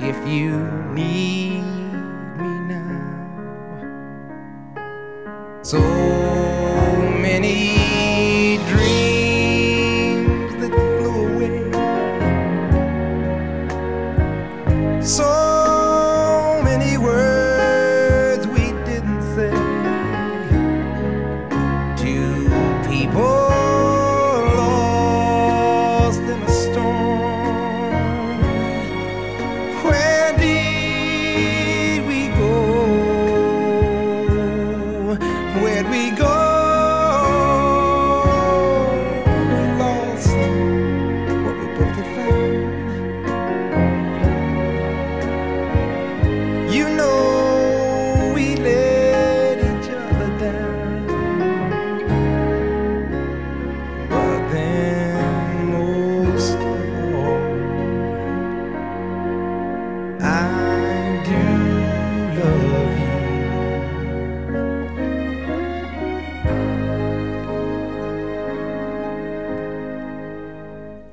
if you need me now. So many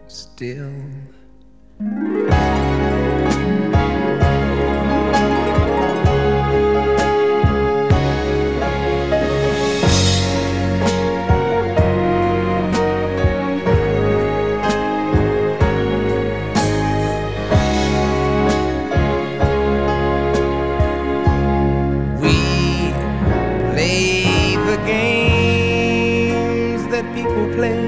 Still. That people play.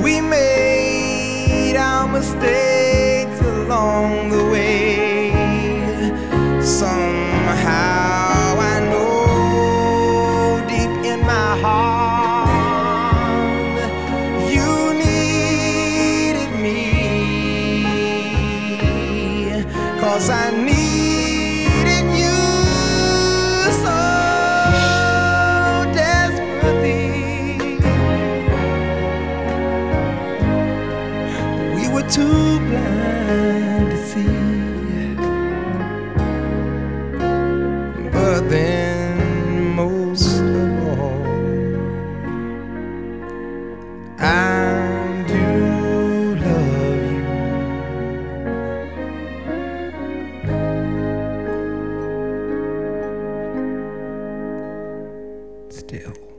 We made our mistakes along the way. Too blind to see. But then, most of all, I do love you. Still.